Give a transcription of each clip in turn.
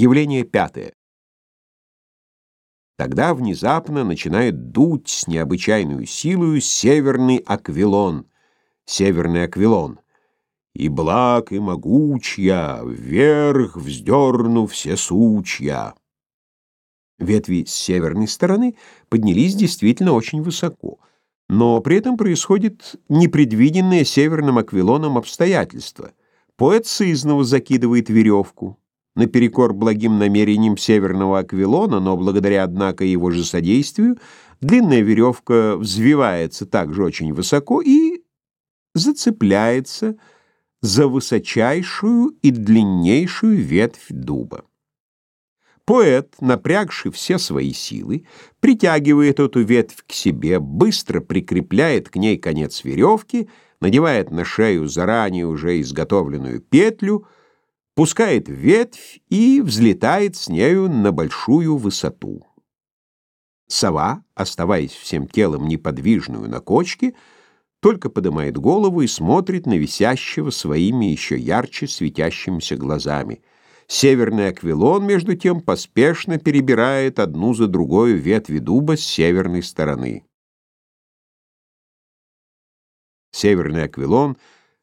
Явление пятое. Тогда внезапно начинает дуть с необычайной силою северный аквилон, северный аквилон. И благ, и могучья, вверх вздерну все сучья. Ветви с северной стороны поднялись действительно очень высоко, но при этом происходит непредвиденное северным аквилоном обстоятельство. Поэт сызново закидывает веревку. Наперекор благим намерениям северного аквилона, но благодаря, однако, его же содействию, длинная веревка взвивается также очень высоко и зацепляется за высочайшую и длиннейшую ветвь дуба. Поэт, напрягший все свои силы, притягивает эту ветвь к себе, быстро прикрепляет к ней конец веревки, надевает на шею заранее уже изготовленную петлю, пускает ветвь и взлетает с нею на большую высоту. Сова, оставаясь всем телом неподвижную на кочке, только поднимает голову и смотрит на висящего своими еще ярче светящимися глазами — Северный аквилон, между тем, поспешно перебирает одну за другой ветви дуба с северной стороны. Северный аквилон,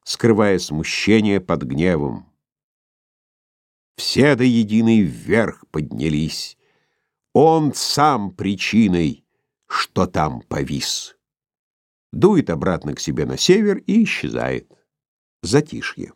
скрывая смущение под гневом. Все до единой вверх поднялись. Он сам причиной, что там повис. Дует обратно к себе на север и исчезает. Затишье.